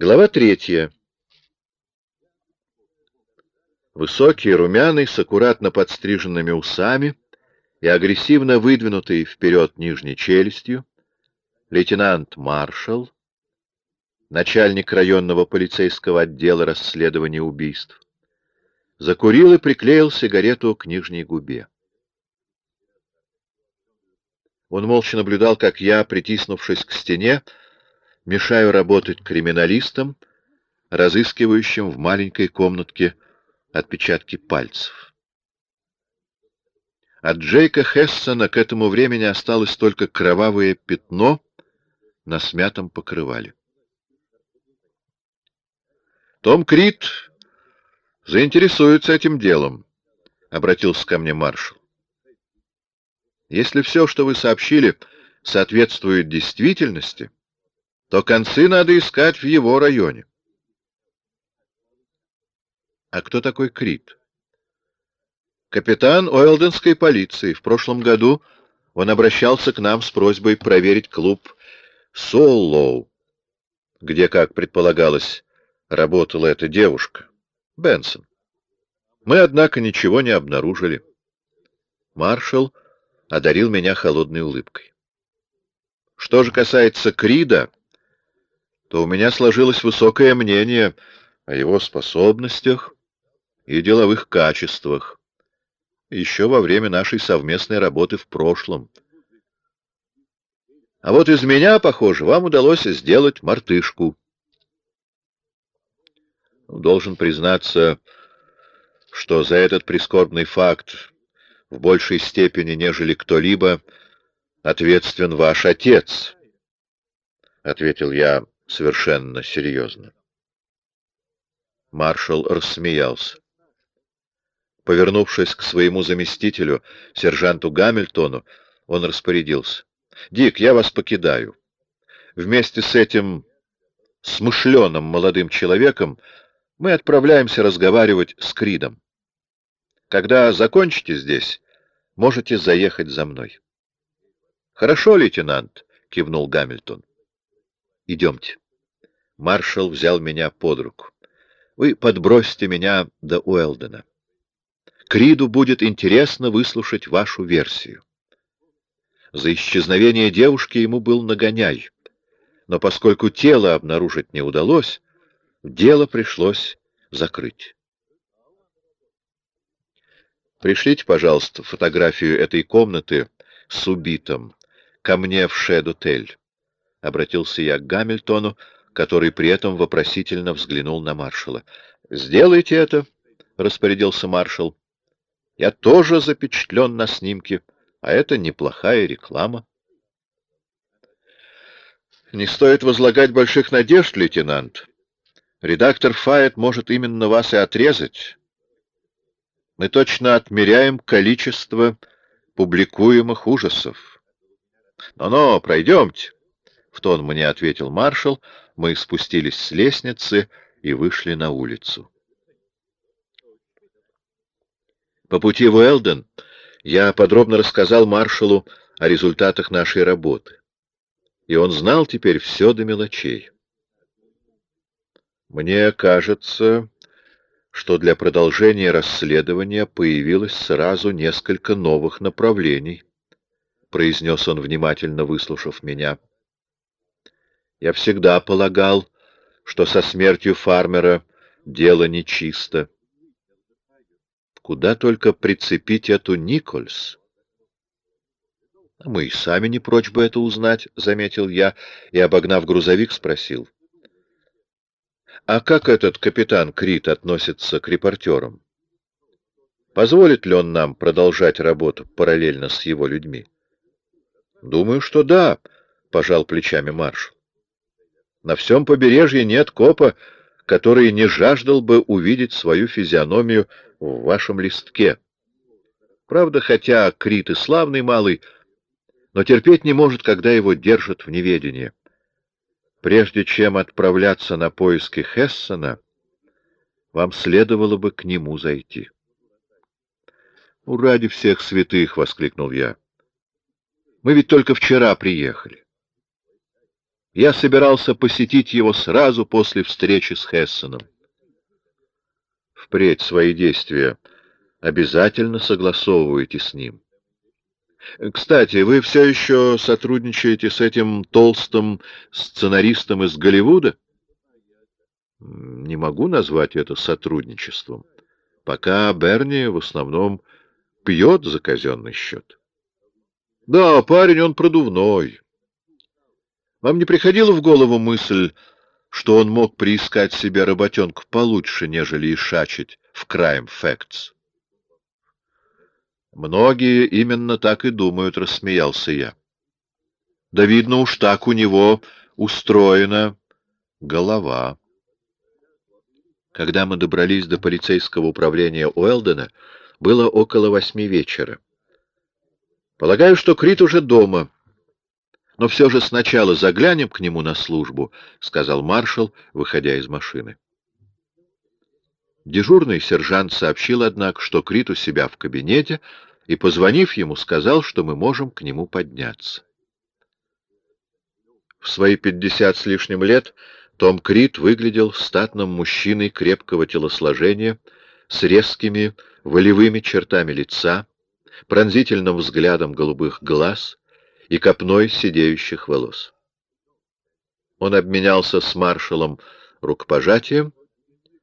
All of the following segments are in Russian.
Глава третья. Высокий, румяный, с аккуратно подстриженными усами и агрессивно выдвинутый вперед нижней челюстью, лейтенант Маршал, начальник районного полицейского отдела расследования убийств, закурил и приклеил сигарету к нижней губе. Он молча наблюдал, как я, притиснувшись к стене, мешаю работать криминалистам, разыскивающим в маленькой комнатке отпечатки пальцев. От Джейка Хессона к этому времени осталось только кровавое пятно на смятом покрывале. Том Крит заинтересуется этим делом, — обратился ко мне маршал. Если все, что вы сообщили, соответствует действительности, то концы надо искать в его районе. А кто такой Крит? Капитан Ойлденской полиции. В прошлом году он обращался к нам с просьбой проверить клуб Соллоу, где, как предполагалось, работала эта девушка, Бенсон. Мы, однако, ничего не обнаружили. Маршал одарил меня холодной улыбкой. Что же касается Крида, то у меня сложилось высокое мнение о его способностях и деловых качествах, еще во время нашей совместной работы в прошлом. А вот из меня, похоже, вам удалось сделать мартышку. Должен признаться, что за этот прискорбный факт в большей степени, нежели кто-либо, ответственен ваш отец, — ответил я совершенно серьезно. Маршал рассмеялся. Повернувшись к своему заместителю, сержанту Гамильтону, он распорядился. — Дик, я вас покидаю. Вместе с этим смышленым молодым человеком мы отправляемся разговаривать с Кридом. Когда закончите здесь, можете заехать за мной. — Хорошо, лейтенант, — кивнул Гамильтон. — Идемте. Маршал взял меня под руку. Вы подбросьте меня до Уэлдена. Криду будет интересно выслушать вашу версию. За исчезновение девушки ему был нагоняй, но поскольку тело обнаружить не удалось, дело пришлось закрыть. Пришлите, пожалуйста, фотографию этой комнаты с убитым ко мне в Шед-отель. Обратился я к Гамильтону, который при этом вопросительно взглянул на маршала. «Сделайте это», — распорядился маршал. «Я тоже запечатлен на снимке, а это неплохая реклама». «Не стоит возлагать больших надежд, лейтенант. Редактор Файет может именно вас и отрезать. Мы точно отмеряем количество публикуемых ужасов. Но-но, пройдемте, — в тон мне ответил маршал. Мы спустились с лестницы и вышли на улицу. По пути в Уэлден я подробно рассказал маршалу о результатах нашей работы. И он знал теперь все до мелочей. Мне кажется, что для продолжения расследования появилось сразу несколько новых направлений, — произнес он, внимательно выслушав меня. Я всегда полагал, что со смертью фармера дело нечисто. Куда только прицепить эту Никольс? — Мы и сами не прочь бы это узнать, — заметил я, и, обогнав грузовик, спросил. А как этот капитан Крит относится к репортерам? Позволит ли он нам продолжать работу параллельно с его людьми? Думаю, что да, пожал плечами маршал. На всем побережье нет копа, который не жаждал бы увидеть свою физиономию в вашем листке. Правда, хотя Крит и славный малый, но терпеть не может, когда его держат в неведении. Прежде чем отправляться на поиски Хессона, вам следовало бы к нему зайти. — Ну, ради всех святых! — воскликнул я. — Мы ведь только вчера приехали. Я собирался посетить его сразу после встречи с Хессеном. Впредь свои действия обязательно согласовывайте с ним. Кстати, вы все еще сотрудничаете с этим толстым сценаристом из Голливуда? Не могу назвать это сотрудничеством. Пока Берни в основном пьет за казенный счет. Да, парень он продувной. Вам не приходила в голову мысль, что он мог приискать себе работенку получше, нежели ишачить в Crime Facts? Многие именно так и думают, рассмеялся я. Да видно уж так у него устроена голова. Когда мы добрались до полицейского управления Уэлдена, было около восьми вечера. Полагаю, что Крит уже дома. Но все же сначала заглянем к нему на службу, — сказал маршал, выходя из машины. Дежурный сержант сообщил, однако, что Крит у себя в кабинете, и, позвонив ему, сказал, что мы можем к нему подняться. В свои пятьдесят с лишним лет Том Крит выглядел статным мужчиной крепкого телосложения, с резкими, волевыми чертами лица, пронзительным взглядом голубых глаз и копной сидеющих волос. Он обменялся с маршалом рукопожатием,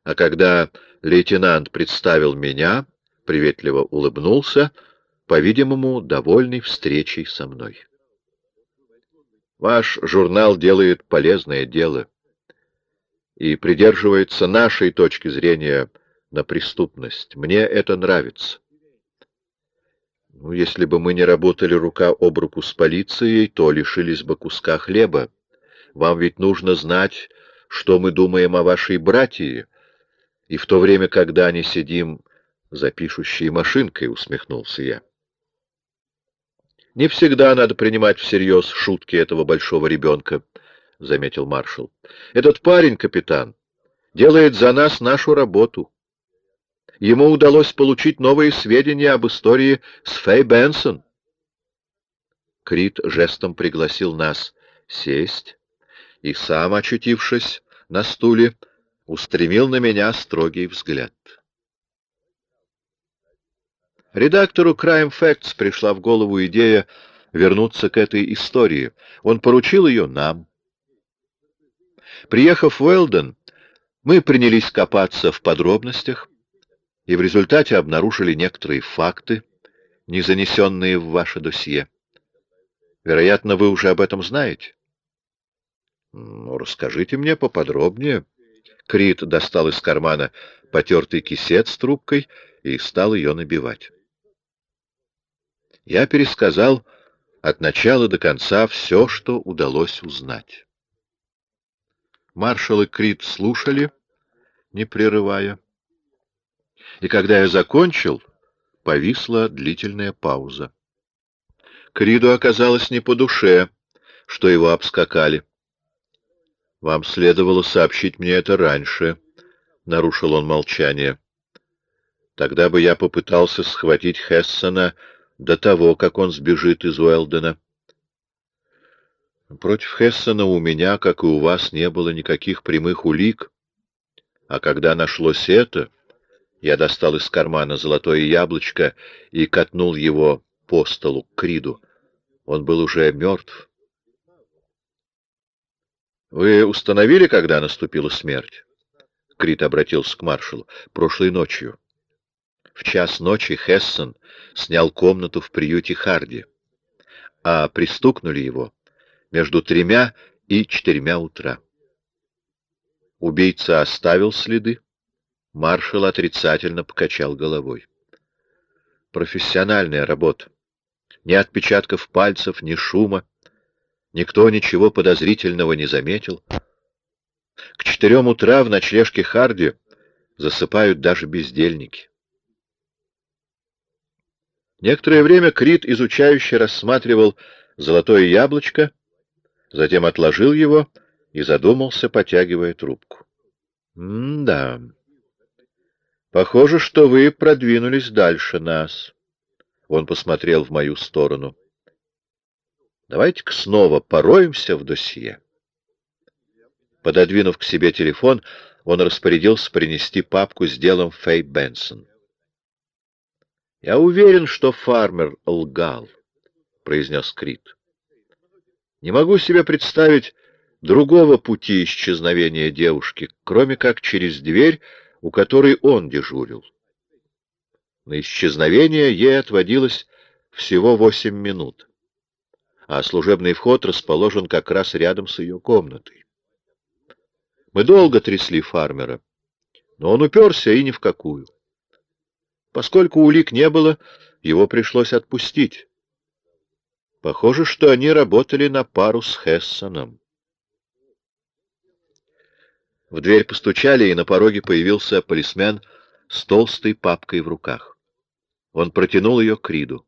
а когда лейтенант представил меня, приветливо улыбнулся, по-видимому, довольный встречей со мной. Ваш журнал делает полезное дело и придерживается нашей точки зрения на преступность. Мне это нравится. Ну, если бы мы не работали рука об руку с полицией, то лишились бы куска хлеба. Вам ведь нужно знать, что мы думаем о вашей братье, и в то время, когда не сидим за пишущей машинкой, — усмехнулся я. Не всегда надо принимать всерьез шутки этого большого ребенка, — заметил маршал. Этот парень, капитан, делает за нас нашу работу. Ему удалось получить новые сведения об истории с Фэй Бенсон. Крит жестом пригласил нас сесть и, сам очутившись на стуле, устремил на меня строгий взгляд. Редактору Crime Facts пришла в голову идея вернуться к этой истории. Он поручил ее нам. Приехав в Уэлден, мы принялись копаться в подробностях, и в результате обнаружили некоторые факты, не занесенные в ваше досье. Вероятно, вы уже об этом знаете. Ну, расскажите мне поподробнее. Крит достал из кармана потертый кисет с трубкой и стал ее набивать. Я пересказал от начала до конца все, что удалось узнать. Маршал и Крит слушали, не прерывая. И когда я закончил, повисла длительная пауза. Криду оказалось не по душе, что его обскакали. «Вам следовало сообщить мне это раньше», — нарушил он молчание. «Тогда бы я попытался схватить Хессона до того, как он сбежит из Уэлдена». Против Хессона у меня, как и у вас, не было никаких прямых улик. А когда нашлось это, я достал из кармана золотое яблочко и катнул его по столу к Криду. Он был уже мертв. «Вы установили, когда наступила смерть?» Крид обратился к маршалу. «Прошлой ночью. В час ночи Хессон снял комнату в приюте Харди, а пристукнули его между тремя и четырьмя утра. Убийца оставил следы, Маршал отрицательно покачал головой. Профессиональная работа. Ни отпечатков пальцев, ни шума. Никто ничего подозрительного не заметил. К четырем утра в ночлежке Харди засыпают даже бездельники. Некоторое время Крит изучающе рассматривал золотое яблочко, затем отложил его и задумался, потягивая трубку. «М-да...» Похоже, что вы продвинулись дальше нас. Он посмотрел в мою сторону. Давайте-ка снова пороемся в досье. Пододвинув к себе телефон, он распорядился принести папку с делом Фэй Бенсон. «Я уверен, что фармер лгал», — произнес Крит. «Не могу себе представить другого пути исчезновения девушки, кроме как через дверь, у которой он дежурил. На исчезновение ей отводилось всего восемь минут, а служебный вход расположен как раз рядом с ее комнатой. Мы долго трясли фармера, но он уперся и ни в какую. Поскольку улик не было, его пришлось отпустить. Похоже, что они работали на пару с Хессоном. В дверь постучали, и на пороге появился полисмен с толстой папкой в руках. Он протянул ее к Риду.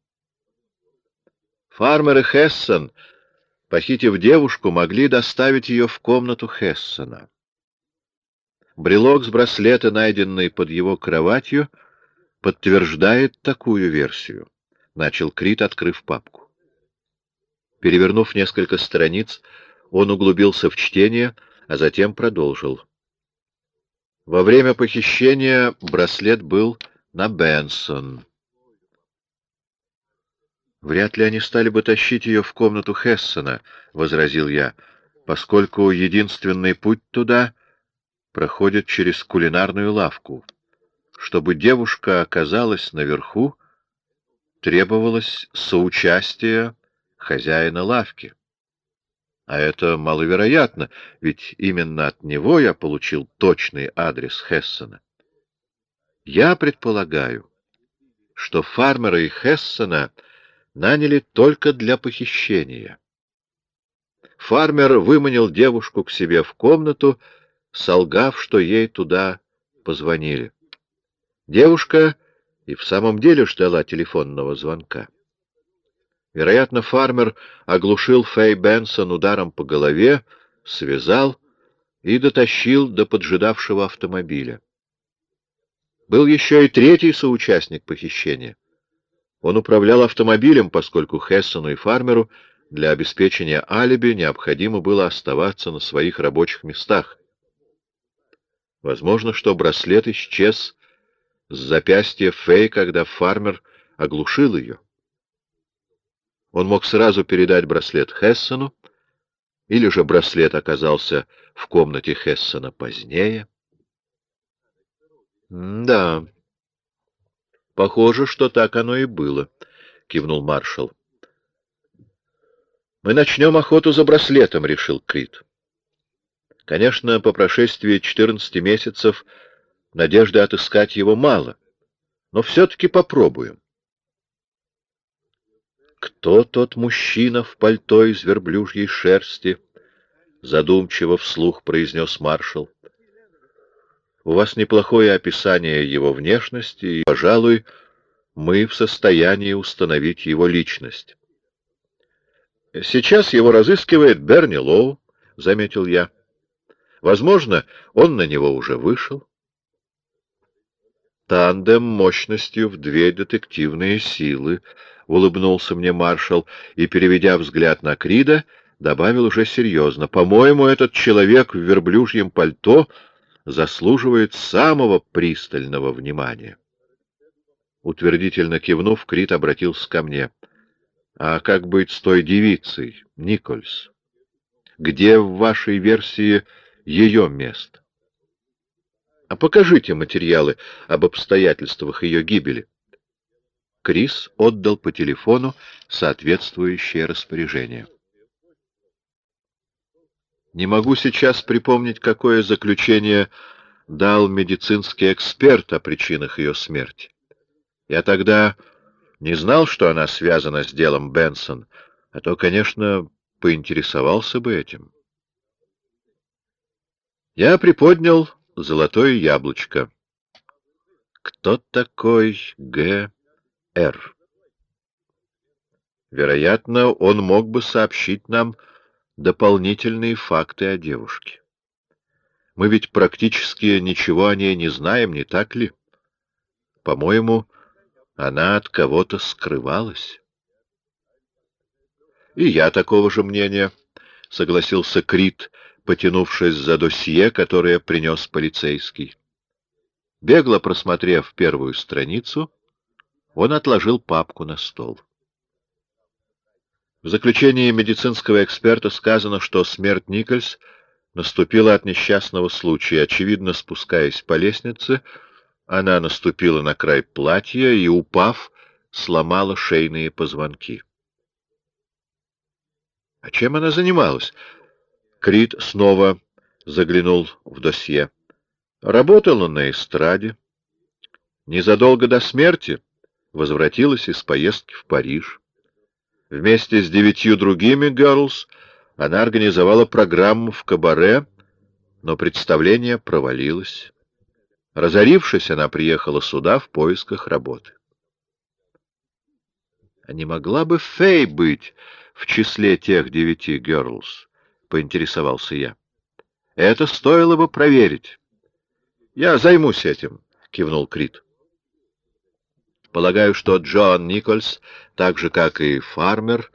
Фармер и Хессон, похитив девушку, могли доставить ее в комнату Хессона. Брелок с браслета, найденный под его кроватью, — подтверждает такую версию, — начал Крит, открыв папку. Перевернув несколько страниц, он углубился в чтение, а затем продолжил. Во время похищения браслет был на Бенсон. «Вряд ли они стали бы тащить ее в комнату Хессона», — возразил я, «поскольку единственный путь туда проходит через кулинарную лавку». Чтобы девушка оказалась наверху, требовалось соучастие хозяина лавки. А это маловероятно, ведь именно от него я получил точный адрес Хессена. Я предполагаю, что фармера и Хессена наняли только для похищения. Фармер выманил девушку к себе в комнату, солгав, что ей туда позвонили. Девушка и в самом деле ждала телефонного звонка. Вероятно, фармер оглушил Фэй Бенсон ударом по голове, связал и дотащил до поджидавшего автомобиля. Был еще и третий соучастник похищения. Он управлял автомобилем, поскольку Хессону и фармеру для обеспечения алиби необходимо было оставаться на своих рабочих местах. Возможно, что браслет исчез с запястья Фэй, когда фармер оглушил ее. Он мог сразу передать браслет Хессону, или же браслет оказался в комнате Хессона позднее. — Да, похоже, что так оно и было, — кивнул маршал. — Мы начнем охоту за браслетом, — решил Крит. Конечно, по прошествии четырнадцати месяцев Надежды отыскать его мало, но все-таки попробуем. Кто тот мужчина в пальто из верблюжьей шерсти? Задумчиво вслух произнес маршал. У вас неплохое описание его внешности, и, пожалуй, мы в состоянии установить его личность. Сейчас его разыскивает Берни Лоу, — заметил я. Возможно, он на него уже вышел. Тандем мощностью в две детективные силы, — улыбнулся мне маршал и, переведя взгляд на Крида, добавил уже серьезно. — По-моему, этот человек в верблюжьем пальто заслуживает самого пристального внимания. Утвердительно кивнув, Крид обратился ко мне. — А как быть с той девицей, Никольс? Где в вашей версии ее место? А покажите материалы об обстоятельствах ее гибели. Крис отдал по телефону соответствующее распоряжение. Не могу сейчас припомнить, какое заключение дал медицинский эксперт о причинах ее смерти. Я тогда не знал, что она связана с делом Бенсон, а то, конечно, поинтересовался бы этим. Я приподнял золотое яблочко. Кто такой Г.Р.? Вероятно, он мог бы сообщить нам дополнительные факты о девушке. Мы ведь практически ничего о ней не знаем, не так ли? По-моему, она от кого-то скрывалась. И я такого же мнения, — согласился Крит, потянувшись за досье, которое принес полицейский. Бегло просмотрев первую страницу, он отложил папку на стол. В заключении медицинского эксперта сказано, что смерть Никольс наступила от несчастного случая. Очевидно, спускаясь по лестнице, она наступила на край платья и, упав, сломала шейные позвонки. А чем она занималась? Крит снова заглянул в досье. Работала на эстраде. Незадолго до смерти возвратилась из поездки в Париж. Вместе с девятью другими «Герлс» она организовала программу в кабаре, но представление провалилось. Разорившись, она приехала сюда в поисках работы. А не могла бы Фэй быть в числе тех девяти «Герлс»? — поинтересовался я. — Это стоило бы проверить. — Я займусь этим, — кивнул Крит. Полагаю, что Джон Никольс, так же, как и Фармер,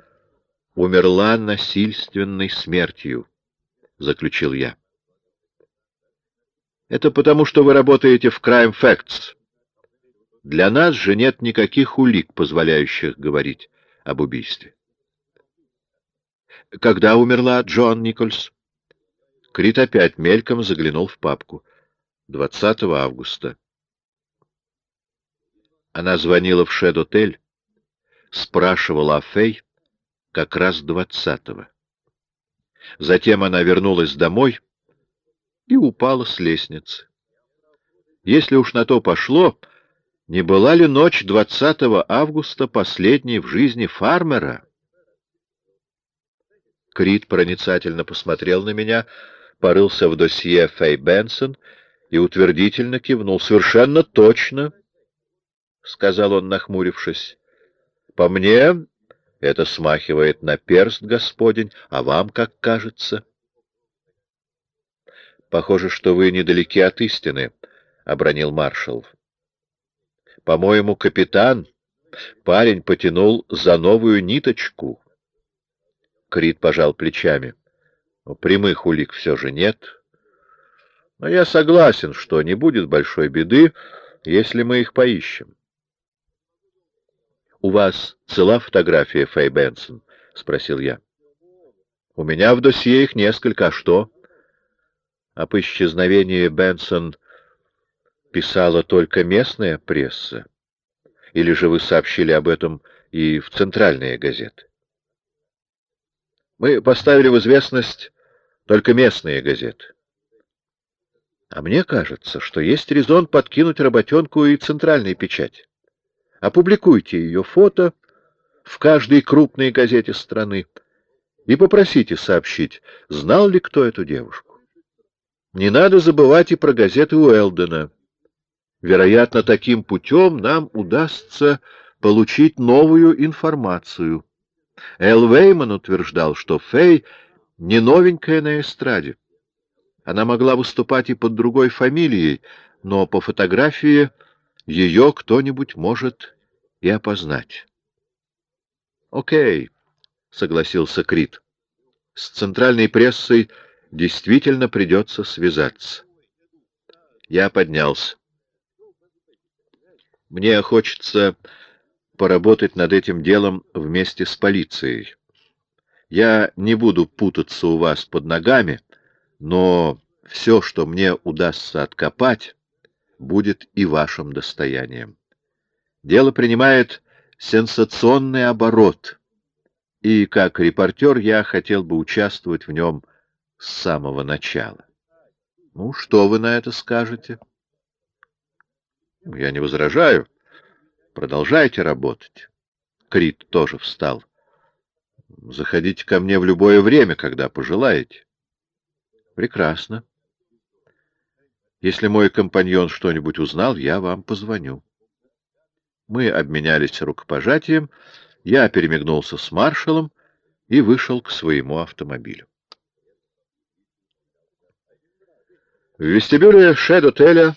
умерла насильственной смертью, — заключил я. Это потому, что вы работаете в Crime Facts. Для нас же нет никаких улик, позволяющих говорить об убийстве. Когда умерла Джон Никольс? Крит опять мельком заглянул в папку. 20 августа. Она звонила в Шед-отель, спрашивала о Фей как раз двадцатого. Затем она вернулась домой и упала с лестницы. Если уж на то пошло, не была ли ночь 20 августа последней в жизни фармера? Крит проницательно посмотрел на меня, порылся в досье Фэй Бенсон и утвердительно кивнул. «Совершенно точно!» — сказал он, нахмурившись. — По мне это смахивает на перст, господень, а вам как кажется? — Похоже, что вы недалеки от истины, — обронил маршал. — По-моему, капитан, парень потянул за новую ниточку. Крит пожал плечами. — Прямых улик все же нет. Но я согласен, что не будет большой беды, если мы их поищем. «У вас цела фотография, Фэй Бенсон?» — спросил я. «У меня в досье их несколько, а что?» Об исчезновении Бенсон писала только местная пресса? Или же вы сообщили об этом и в центральные газеты? Мы поставили в известность только местные газеты. А мне кажется, что есть резон подкинуть работенку и центральной печать. Опубликуйте ее фото в каждой крупной газете страны и попросите сообщить, знал ли кто эту девушку. Не надо забывать и про газеты Уэлдена. Вероятно, таким путем нам удастся получить новую информацию. Эл Вейман утверждал, что Фэй не новенькая на эстраде. Она могла выступать и под другой фамилией, но по фотографии ее кто-нибудь может и опознать. «Окей», — согласился Крит. «С центральной прессой действительно придется связаться». Я поднялся. Мне хочется поработать над этим делом вместе с полицией. Я не буду путаться у вас под ногами, но все, что мне удастся откопать, будет и вашим достоянием. Дело принимает сенсационный оборот, и как репортер я хотел бы участвовать в нем с самого начала. Ну, что вы на это скажете? Я не возражаю. Продолжайте работать. Крит тоже встал. Заходите ко мне в любое время, когда пожелаете. Прекрасно. Если мой компаньон что-нибудь узнал, я вам позвоню. Мы обменялись рукопожатием, я перемигнулся с маршалом и вышел к своему автомобилю. В вестибюле шед-отеля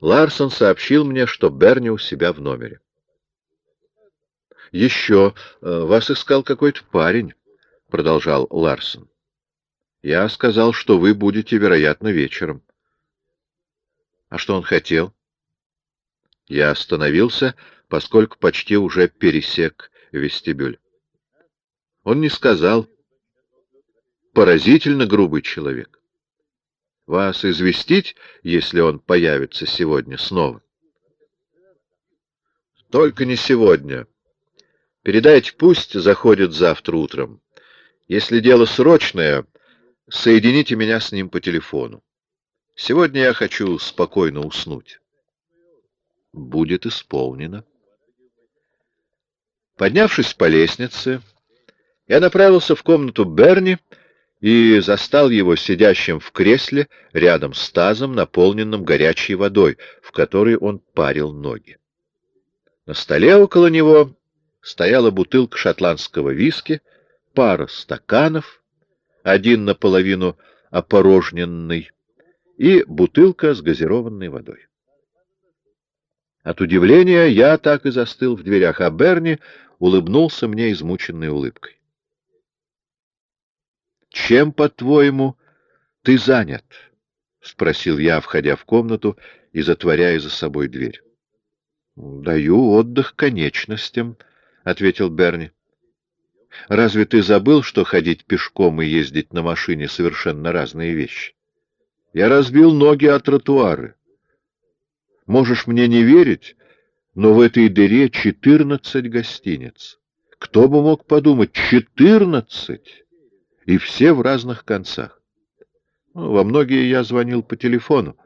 Ларсон сообщил мне, что Берни у себя в номере. «Еще э, вас искал какой-то парень», — продолжал Ларсон. Я сказал, что вы будете, вероятно, вечером. А что он хотел? Я остановился, поскольку почти уже пересек вестибюль. Он не сказал. Поразительно грубый человек. Вас известить, если он появится сегодня снова? Только не сегодня. Передайте, пусть заходит завтра утром. Если дело срочное, соедините меня с ним по телефону. Сегодня я хочу спокойно уснуть. Будет исполнено. Поднявшись по лестнице, я направился в комнату Берни и застал его сидящим в кресле рядом с тазом, наполненным горячей водой, в которой он парил ноги. На столе около него стояла бутылка шотландского виски, пара стаканов, один наполовину опорожненный, и бутылка с газированной водой. От удивления я так и застыл в дверях, а Берни улыбнулся мне измученной улыбкой. «Чем, по-твоему, ты занят?» — спросил я, входя в комнату и затворяя за собой дверь. «Даю отдых конечностям», — ответил Берни. «Разве ты забыл, что ходить пешком и ездить на машине — совершенно разные вещи? Я разбил ноги о тротуары. Можешь мне не верить, но в этой дыре четырнадцать гостиниц. Кто бы мог подумать, четырнадцать! И все в разных концах. Ну, во многие я звонил по телефону.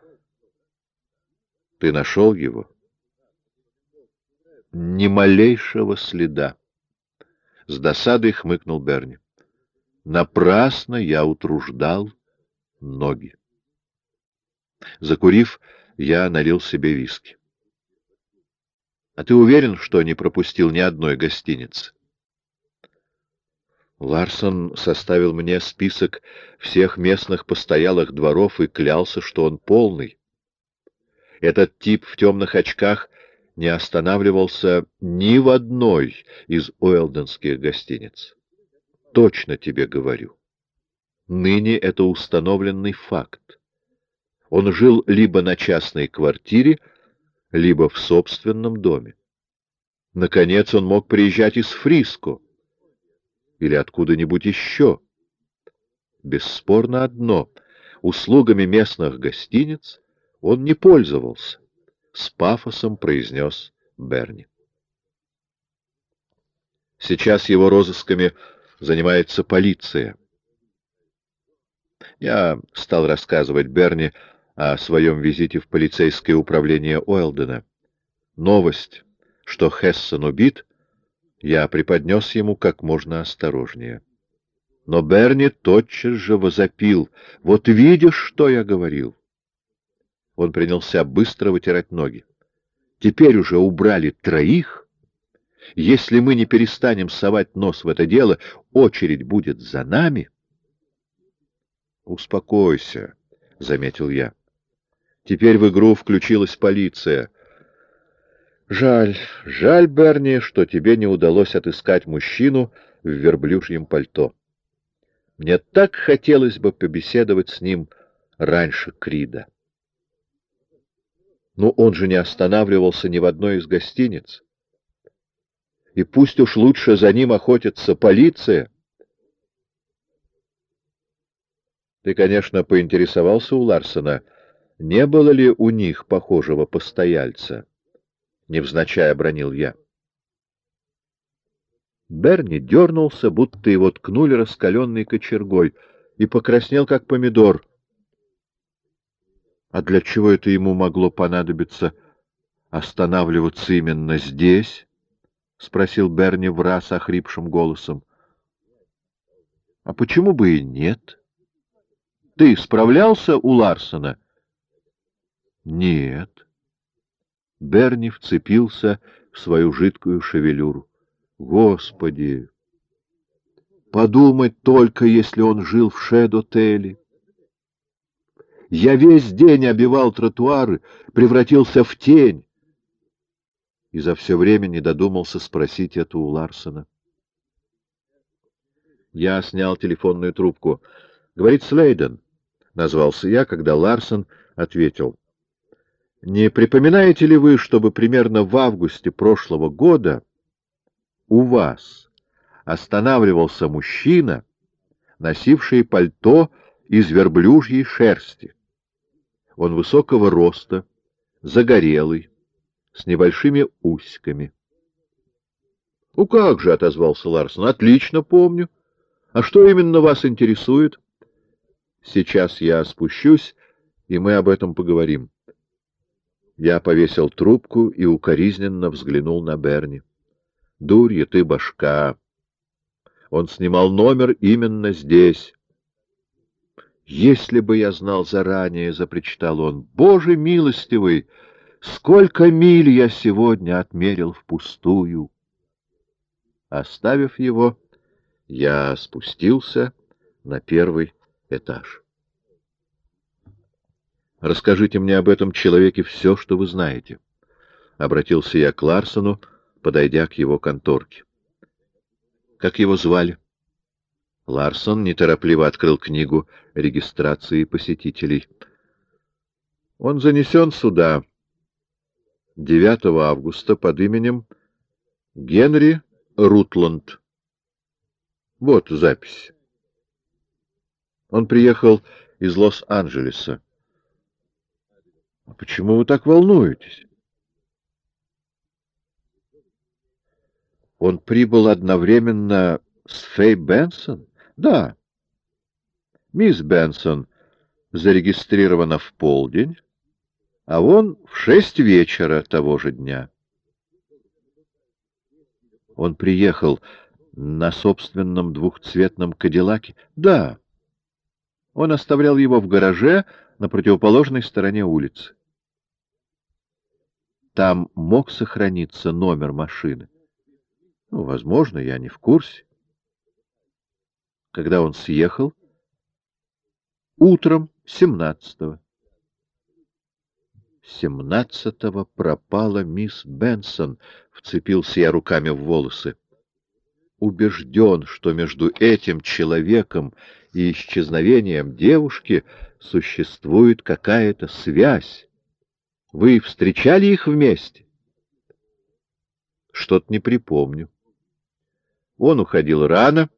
Ты нашел его? Ни малейшего следа. С досадой хмыкнул Берни. Напрасно я утруждал ноги. Закурив, я налил себе виски. — А ты уверен, что не пропустил ни одной гостиницы? Ларсон составил мне список всех местных постоялых дворов и клялся, что он полный. Этот тип в темных очках не останавливался ни в одной из уэлденских гостиниц. Точно тебе говорю. Ныне это установленный факт. Он жил либо на частной квартире, либо в собственном доме. Наконец он мог приезжать из Фриско или откуда-нибудь еще. Бесспорно одно — услугами местных гостиниц он не пользовался, — с пафосом произнес Берни. Сейчас его розысками занимается полиция. Я стал рассказывать Берни о своем визите в полицейское управление Уэлдена. Новость, что Хессон убит, я преподнес ему как можно осторожнее. Но Берни тотчас же возопил. «Вот видишь, что я говорил!» Он принялся быстро вытирать ноги. «Теперь уже убрали троих. Если мы не перестанем совать нос в это дело, очередь будет за нами». «Успокойся», — заметил я. Теперь в игру включилась полиция. Жаль, жаль, Берни, что тебе не удалось отыскать мужчину в верблюжьем пальто. Мне так хотелось бы побеседовать с ним раньше Крида. Но он же не останавливался ни в одной из гостиниц. И пусть уж лучше за ним охотится полиция. Ты, конечно, поинтересовался у Ларсона, — не было ли у них похожего постояльца? Невзначай обронил я. Берни дернулся, будто его ткнули раскаленной кочергой, и покраснел, как помидор. А для чего это ему могло понадобиться останавливаться именно здесь? — спросил Берни в раз охрипшим голосом. — А почему бы и нет? Ты справлялся у Ларсона? — нет. Берни вцепился в свою жидкую шевелюру. Господи! Подумать только, если он жил в Шедотеле. Я весь день обивал тротуары, превратился в тень. И за все время не додумался спросить это у Ларсона. Я снял телефонную трубку. Говорит Слейден, — назвался я, когда Ларсон ответил. Не припоминаете ли вы, чтобы примерно в августе прошлого года у вас останавливался мужчина, носивший пальто из верблюжьей шерсти? Он высокого роста, загорелый, с небольшими усиками. — Ну как же, — отозвался Ларсон, — отлично помню. А что именно вас интересует? — Сейчас я спущусь, и мы об этом поговорим. Я повесил трубку и укоризненно взглянул на Берни. — Дурья ты башка! Он снимал номер именно здесь. «Если бы я знал заранее», — запричитал он, — «Боже милостивый, сколько миль я сегодня отмерил впустую!» Оставив его, я спустился на первый этаж. «Расскажите мне об этом человеке все, что вы знаете», — обратился я к Ларсону, подойдя к его конторке. «Как его звали?» Ларсон неторопливо открыл книгу регистрации посетителей. Он занесен сюда 9 августа под именем Генри Рутланд. Вот запись. Он приехал из Лос-Анджелеса. А почему вы так волнуетесь? Он прибыл одновременно с Фэй Бенсон? Да. Мисс Бенсон зарегистрирована в полдень, а он в шесть вечера того же дня. Он приехал на собственном двухцветном кадиллаке? Да. Он оставлял его в гараже на противоположной стороне улицы. Там мог сохраниться номер машины? Ну, возможно, я не в курсе когда он съехал? Утром семнадцатого. Семнадцатого пропала мисс Бенсон, вцепился я руками в волосы. Убежден, что между этим человеком и исчезновением девушки существует какая-то связь. Вы встречали их вместе? Что-то не припомню. Он уходил рано,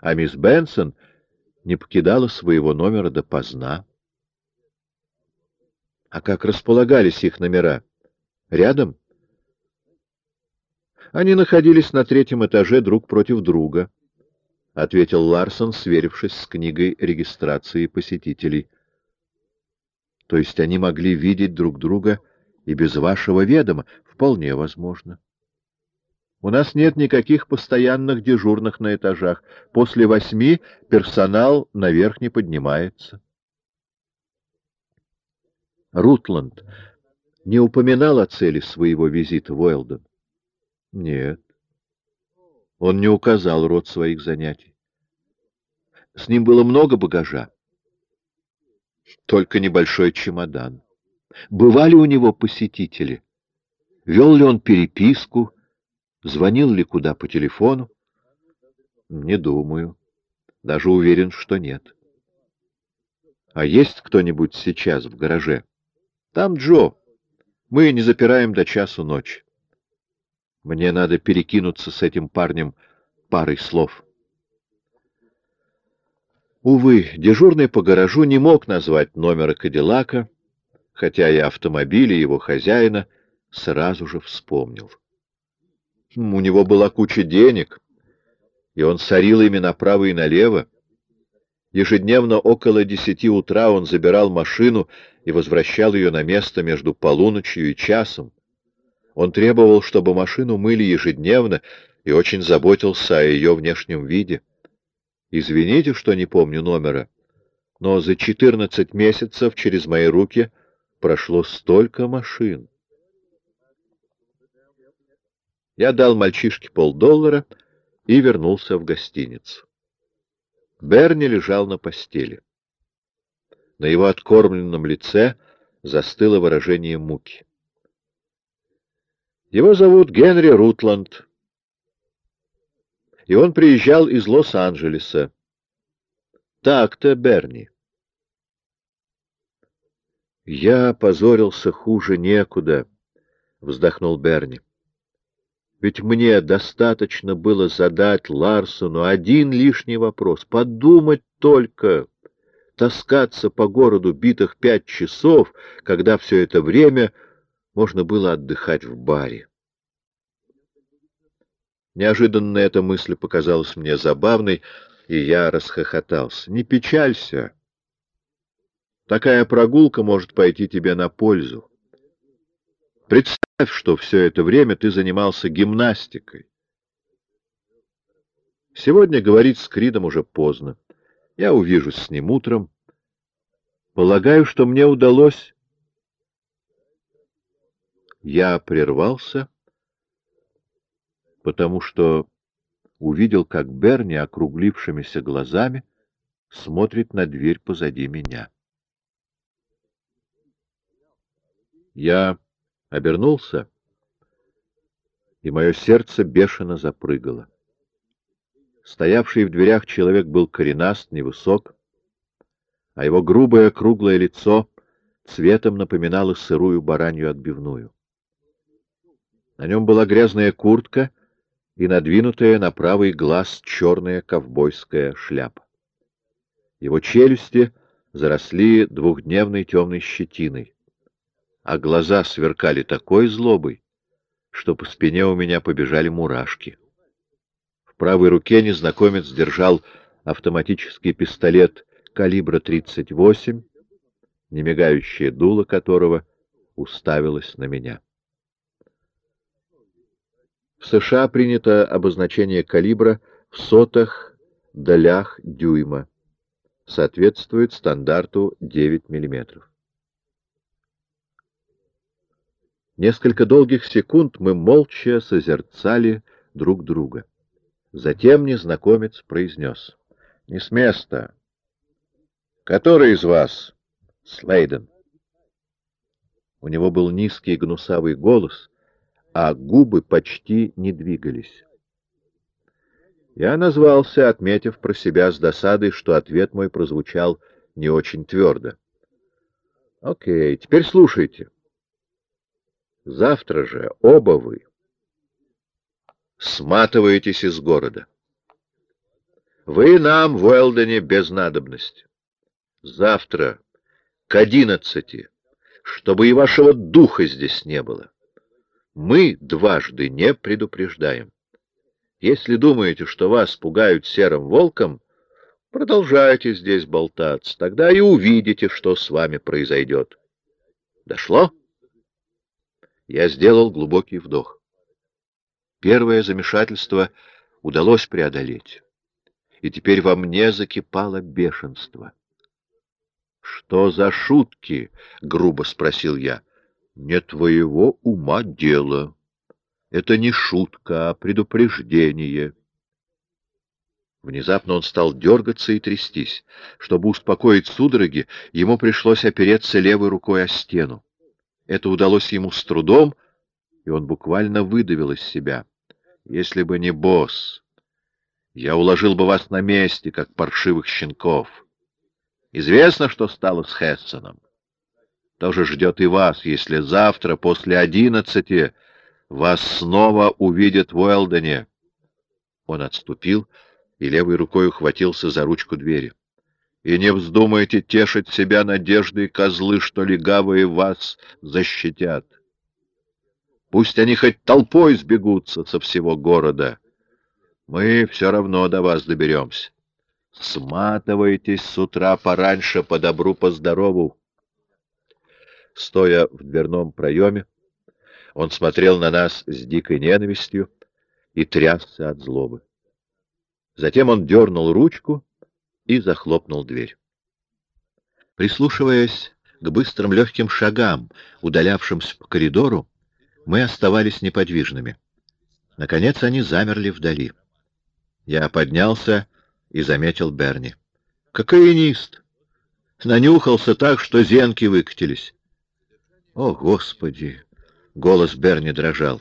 а мисс Бенсон не покидала своего номера допоздна. А как располагались их номера? Рядом? Они находились на третьем этаже друг против друга, — ответил Ларсон, сверившись с книгой регистрации посетителей. То есть они могли видеть друг друга и без вашего ведома? Вполне возможно. У нас нет никаких постоянных дежурных на этажах. После восьми персонал наверх не поднимается. Рутланд не упоминал о цели своего визита в Уэлдон? Нет. Он не указал род своих занятий. С ним было много багажа. Только небольшой чемодан. Бывали у него посетители? Вел ли он переписку? Звонил ли куда по телефону? Не думаю. Даже уверен, что нет. А есть кто-нибудь сейчас в гараже? Там Джо. Мы не запираем до часу ночи. Мне надо перекинуться с этим парнем парой слов. Увы, дежурный по гаражу не мог назвать номера Кадиллака, хотя и автомобиля его хозяина сразу же вспомнил. У него была куча денег, и он сорил ими направо и налево. Ежедневно около десяти утра он забирал машину и возвращал ее на место между полуночью и часом. Он требовал, чтобы машину мыли ежедневно, и очень заботился о ее внешнем виде. Извините, что не помню номера, но за четырнадцать месяцев через мои руки прошло столько машин. Я дал мальчишке полдоллара и вернулся в гостиницу. Берни лежал на постели. На его откормленном лице застыло выражение муки. Его зовут Генри Рутланд, и он приезжал из Лос-Анджелеса. Так-то, Берни. Я позорился хуже некуда, — вздохнул Берни. Ведь мне достаточно было задать Ларсону один лишний вопрос. Подумать только, таскаться по городу битых пять часов, когда все это время можно было отдыхать в баре. Неожиданно эта мысль показалась мне забавной, и я расхохотался. «Не печалься. Такая прогулка может пойти тебе на пользу. Представь, что все это время ты занимался гимнастикой. Сегодня говорить с Кридом уже поздно. Я увижусь с ним утром. Полагаю, что мне удалось... Я прервался, потому что увидел, как Берни округлившимися глазами смотрит на дверь позади меня. Я обернулся, и мое сердце бешено запрыгало. Стоявший в дверях человек был коренаст, невысок, а его грубое круглое лицо цветом напоминало сырую баранью отбивную. На нем была грязная куртка и надвинутая на правый глаз черная ковбойская шляпа. Его челюсти заросли двухдневной темной щетиной а глаза сверкали такой злобой, что по спине у меня побежали мурашки. В правой руке незнакомец держал автоматический пистолет калибра 38, немигающее дуло которого уставилось на меня. В США принято обозначение калибра в сотах долях дюйма, соответствует стандарту 9 миллиметров. Несколько долгих секунд мы молча созерцали друг друга. Затем незнакомец произнес. — Не с места. — Который из вас? — Слейден. У него был низкий гнусавый голос, а губы почти не двигались. Я назвался, отметив про себя с досадой, что ответ мой прозвучал не очень твердо. — Окей, теперь слушайте. — Завтра же оба вы сматываетесь из города. Вы нам в Уэлдоне без надобности. Завтра к одиннадцати, чтобы и вашего духа здесь не было. Мы дважды не предупреждаем. Если думаете, что вас пугают серым волком, продолжайте здесь болтаться, тогда и увидите, что с вами произойдет. Дошло? Я сделал глубокий вдох. Первое замешательство удалось преодолеть, и теперь во мне закипало бешенство. — Что за шутки? — грубо спросил я. — Не твоего ума дело. Это не шутка, а предупреждение. Внезапно он стал дергаться и трястись. Чтобы успокоить судороги, ему пришлось опереться левой рукой о стену. Это удалось ему с трудом, и он буквально выдавил из себя. Если бы не босс, я уложил бы вас на месте, как паршивых щенков. Известно, что стало с Хессоном. То же ждет и вас, если завтра после одиннадцати вас снова увидят в Уэлдоне. Он отступил и левой рукой ухватился за ручку двери. И не вздумайте тешить себя надеждой, козлы, что легавые вас защитят. Пусть они хоть толпой сбегутся со всего города. Мы все равно до вас доберемся. Сматывайтесь с утра пораньше, по добру, по здорову. Стоя в дверном проеме, он смотрел на нас с дикой ненавистью и трясся от злобы. Затем он дернул ручку, и захлопнул дверь. Прислушиваясь к быстрым легким шагам, удалявшимся по коридору, мы оставались неподвижными. Наконец они замерли вдали. Я поднялся и заметил Берни. «Кокаинист! Нанюхался так, что зенки выкатились!» «О, Господи!» — голос Берни дрожал.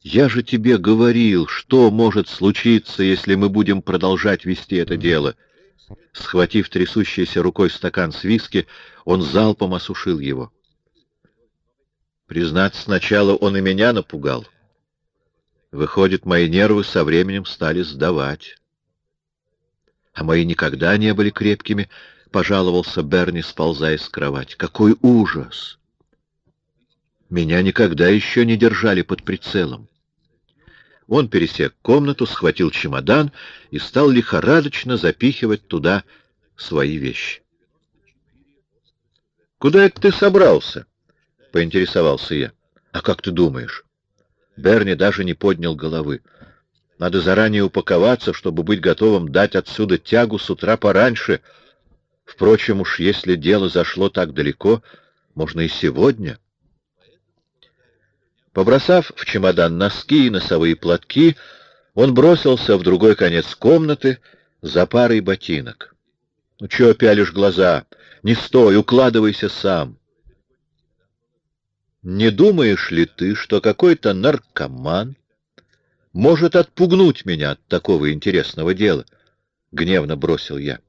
«Я же тебе говорил, что может случиться, если мы будем продолжать вести это дело!» Схватив трясущейся рукой стакан с виски, он залпом осушил его. Признаться, сначала он и меня напугал. Выходит, мои нервы со временем стали сдавать. А мои никогда не были крепкими, — пожаловался Берни, сползая с кровати. Какой ужас! Меня никогда еще не держали под прицелом. Он пересек комнату, схватил чемодан и стал лихорадочно запихивать туда свои вещи. «Куда это ты собрался?» — поинтересовался я. «А как ты думаешь?» Берни даже не поднял головы. «Надо заранее упаковаться, чтобы быть готовым дать отсюда тягу с утра пораньше. Впрочем, уж если дело зашло так далеко, можно и сегодня». Побросав в чемодан носки и носовые платки, он бросился в другой конец комнаты за парой ботинок. — Ну чё пялишь глаза? Не стой, укладывайся сам. Не думаешь ли ты, что какой-то наркоман может отпугнуть меня от такого интересного дела? — гневно бросил я.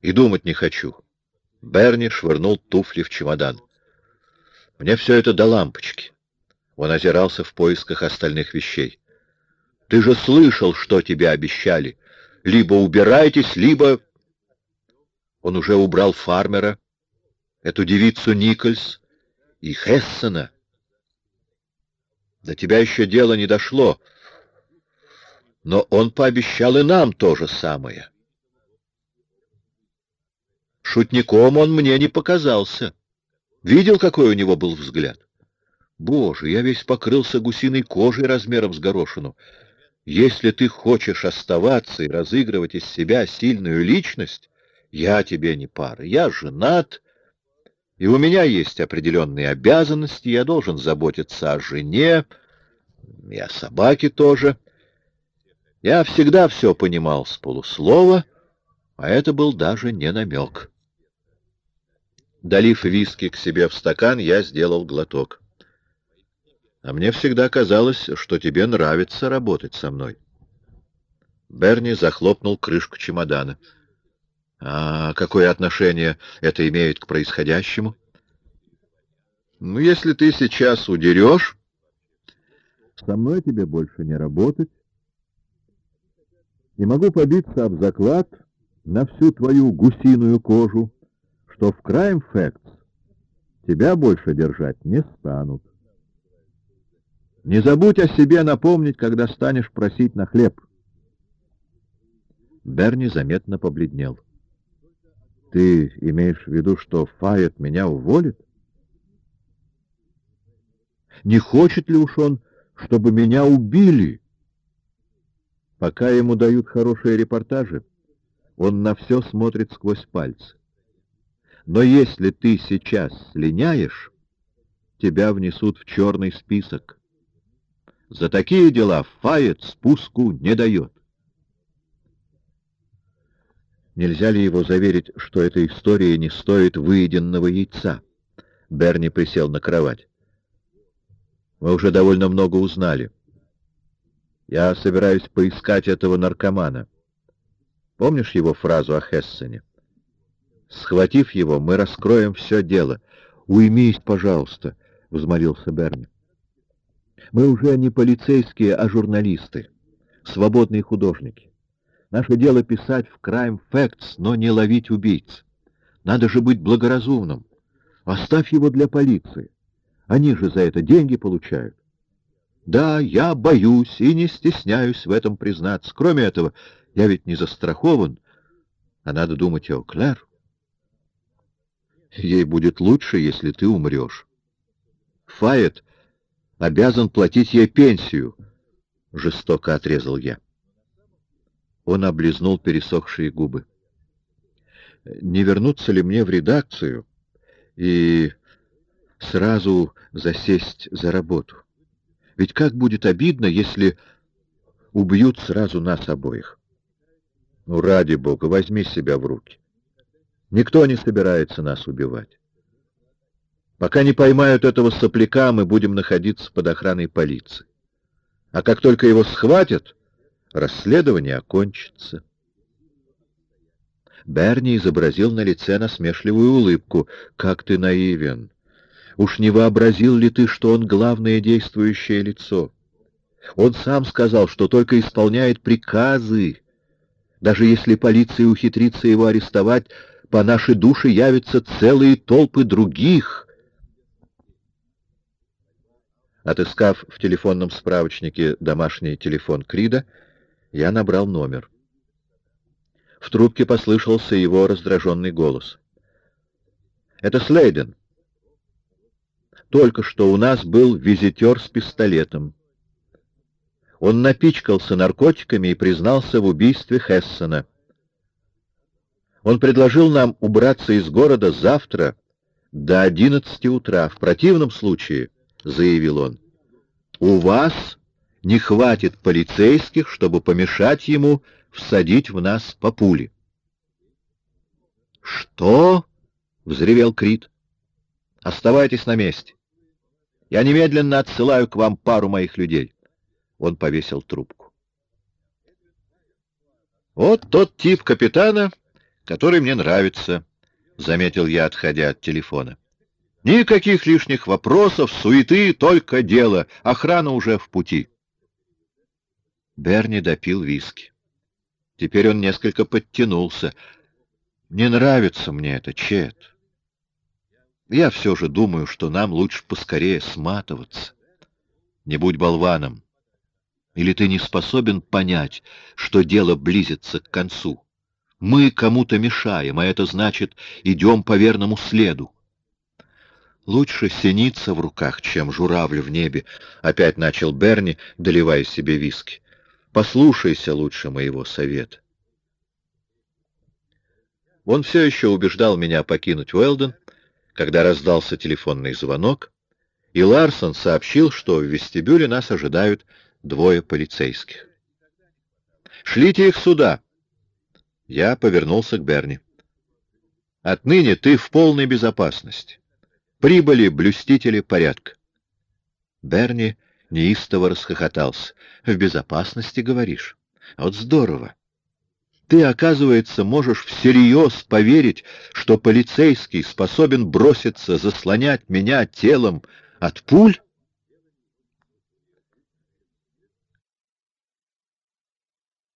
И думать не хочу. Берни швырнул туфли в чемодан. Мне все это до лампочки. Он озирался в поисках остальных вещей. Ты же слышал, что тебе обещали. Либо убирайтесь, либо... Он уже убрал фармера, эту девицу Никольс и Хессена. До тебя еще дело не дошло, но он пообещал и нам то же самое. Шутником он мне не показался. Видел, какой у него был взгляд? Боже, я весь покрылся гусиной кожей размером с горошину. Если ты хочешь оставаться и разыгрывать из себя сильную личность, я тебе не пара. Я женат, и у меня есть определенные обязанности. Я должен заботиться о жене и о собаке тоже. Я всегда все понимал с полуслова, а это был даже не намек. Долив виски к себе в стакан, я сделал глоток. А мне всегда казалось, что тебе нравится работать со мной. Берни захлопнул крышку чемодана. А какое отношение это имеет к происходящему? Ну, если ты сейчас удерешь, со мной тебе больше не работать. И могу побиться об заклад на всю твою гусиную кожу, что в Crime Facts тебя больше держать не станут. Не забудь о себе напомнить, когда станешь просить на хлеб. Берни заметно побледнел. Ты имеешь в виду, что Файет меня уволит? Не хочет ли уж он, чтобы меня убили? Пока ему дают хорошие репортажи, он на все смотрит сквозь пальцы. Но если ты сейчас слиняешь, тебя внесут в черный список. За такие дела Файет спуску не дает. Нельзя ли его заверить, что эта история не стоит выеденного яйца? Берни присел на кровать. Мы уже довольно много узнали. Я собираюсь поискать этого наркомана. Помнишь его фразу о Хессене? Схватив его, мы раскроем все дело. «Уймись, пожалуйста», — взмолился Берни. «Мы уже не полицейские, а журналисты, свободные художники. Наше дело писать в Crime Facts, но не ловить убийц. Надо же быть благоразумным. Оставь его для полиции. Они же за это деньги получают. Да, я боюсь и не стесняюсь в этом признаться. Кроме этого, я ведь не застрахован, а надо думать о Клэр. Ей будет лучше, если ты умрешь. Файет обязан платить ей пенсию, — жестоко отрезал я. Он облизнул пересохшие губы. Не вернуться ли мне в редакцию и сразу засесть за работу? Ведь как будет обидно, если убьют сразу нас обоих? Ну, ради бога, возьми себя в руки. Никто не собирается нас убивать. Пока не поймают этого сопляка, мы будем находиться под охраной полиции. А как только его схватят, расследование окончится. Берни изобразил на лице насмешливую улыбку. «Как ты наивен! Уж не вообразил ли ты, что он главное действующее лицо? Он сам сказал, что только исполняет приказы. Даже если полиция ухитрится его арестовать, по нашей душе явятся целые толпы других». Отыскав в телефонном справочнике домашний телефон Крида, я набрал номер. В трубке послышался его раздраженный голос. «Это Слейден. Только что у нас был визитер с пистолетом. Он напичкался наркотиками и признался в убийстве Хессена. Он предложил нам убраться из города завтра до одиннадцати утра. В противном случае, — заявил он, — у вас не хватит полицейских, чтобы помешать ему всадить в нас по пуле. «Что?» — взревел Крит. «Оставайтесь на месте. Я немедленно отсылаю к вам пару моих людей». Он повесил трубку. «Вот тот тип капитана, который мне нравится», — заметил я, отходя от телефона. «Никаких лишних вопросов, суеты, только дело. Охрана уже в пути». Берни допил виски. Теперь он несколько подтянулся. Не нравится мне это, Чет. Я все же думаю, что нам лучше поскорее сматываться. Не будь болваном. Или ты не способен понять, что дело близится к концу? Мы кому-то мешаем, а это значит, идем по верному следу. Лучше синица в руках, чем журавль в небе, — опять начал Берни, доливая себе виски. Послушайся лучше моего совета. Он все еще убеждал меня покинуть Уэлден, когда раздался телефонный звонок, и Ларсон сообщил, что в вестибюле нас ожидают двое полицейских. «Шлите их сюда!» Я повернулся к Берни. «Отныне ты в полной безопасности. Прибыли блюстители порядка». Берни неистово расхохотался. «В безопасности, говоришь? Вот здорово! Ты, оказывается, можешь всерьез поверить, что полицейский способен броситься, заслонять меня телом от пуль?»